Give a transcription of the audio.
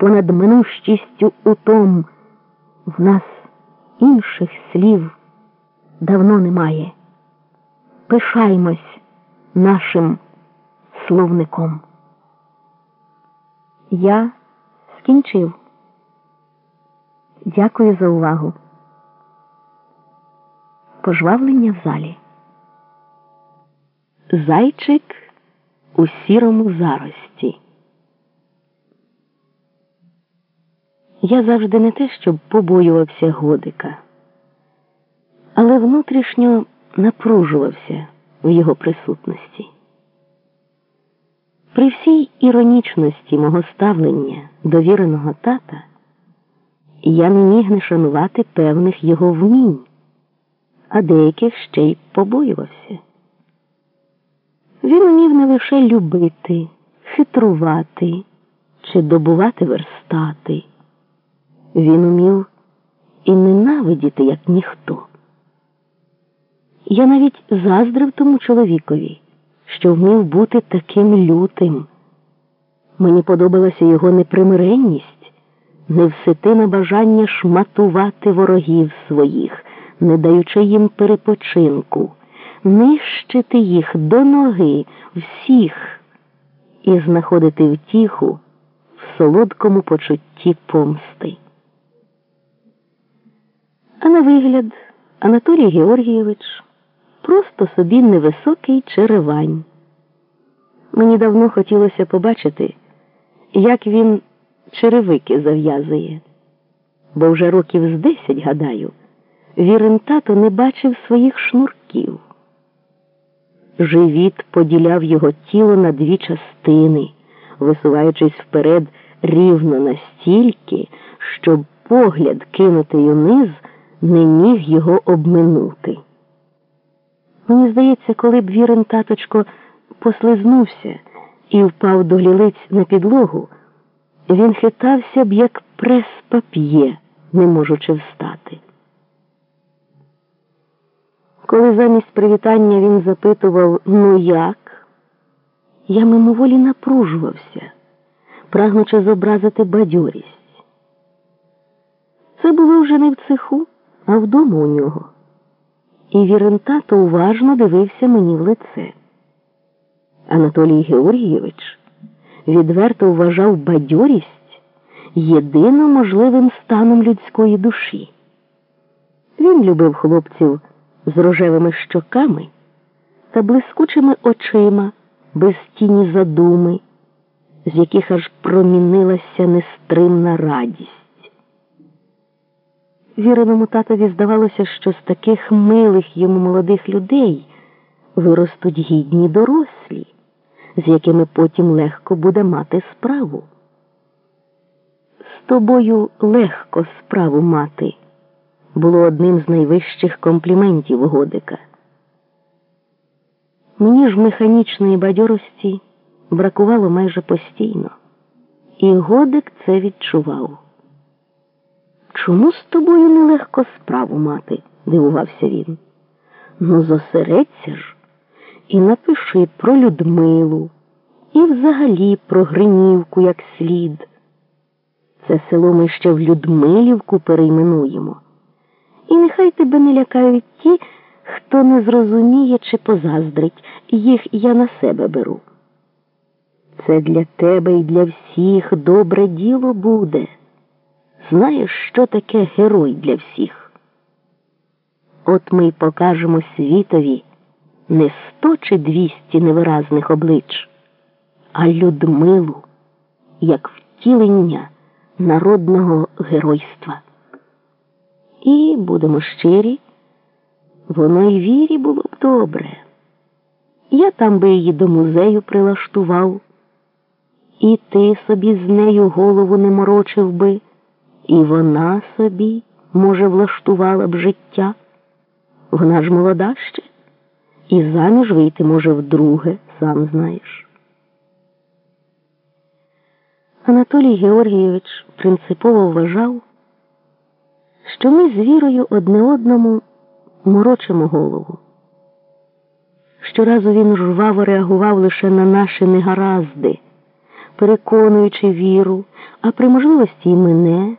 понад минущістю утом. В нас інших слів давно немає. Пишаймось нашим словником. Я скінчив. Дякую за увагу. Пожвавлення в залі. Зайчик у сірому зарості. Я завжди не те, щоб побоювався годика, але внутрішньо напружувався в його присутності. При всій іронічності мого ставлення до віреного тата я не міг не шанувати певних його вмінь, а деяких ще й побоювався. Він умів не лише любити, хитрувати чи добувати верстати. Він умів і ненавидіти, як ніхто. Я навіть заздрив тому чоловікові, що вмів бути таким лютим. Мені подобалася його непримиренність, невситиме бажання шматувати ворогів своїх, не даючи їм перепочинку, нищити їх до ноги всіх і знаходити втіху в солодкому почутті помсти. А на вигляд, Анатолій Георгійович просто собі невисокий черевань. Мені давно хотілося побачити, як він черевики зав'язує, бо вже років з десять, гадаю, вірен тато не бачив своїх шнурків. Живіт поділяв його тіло на дві частини, висуваючись вперед рівно настільки, щоб погляд, кинутий униз, не міг його обминути. Мені здається, коли б вірен таточко послизнувся і впав до лілиць на підлогу, він хитався б, як прес-пап'є, не можучи встати. Коли замість привітання він запитував ну як, я мимоволі напружувався, прагнучи зобразити бадьорість. Це було вже не в цеху, а вдома у нього. І Вірентато уважно дивився мені в лице. Анатолій Георгійович відверто вважав бадьорість єдино можливим станом людської душі. Він любив хлопців з рожевими щоками та блискучими очима, без тіні задуми, з яких аж промінилася нестримна радість. Віреному татові здавалося, що з таких милих йому молодих людей виростуть гідні дорослі, з якими потім легко буде мати справу. З тобою легко справу мати було одним з найвищих компліментів Годика. Мені ж механічної бадьорості бракувало майже постійно, і Годик це відчував. Чому з тобою нелегко справу мати? дивувався він. Ну, зосередься ж і напиши про Людмилу і взагалі про Гринівку як слід. Це село ми ще в Людмилівку перейменуємо. І нехай тебе не лякають ті, хто не зрозуміє чи позаздрить, їх я на себе беру. Це для тебе і для всіх добре діло буде. Знаєш, що таке герой для всіх? От ми й покажемо світові не сто чи двісті невиразних облич, а Людмилу як втілення народного геройства. І будемо щирі, воно й вірі було б добре. Я там би її до музею прилаштував, і ти собі з нею голову не морочив би. І вона собі, може, влаштувала б життя. Вона ж молода ще, і заміж вийти може вдруге, сам знаєш. Анатолій Георгійович принципово вважав, що ми з вірою одне одному морочимо голову. Щоразу він жваво реагував лише на наші негаразди переконуючи віру, а при можливості й мене.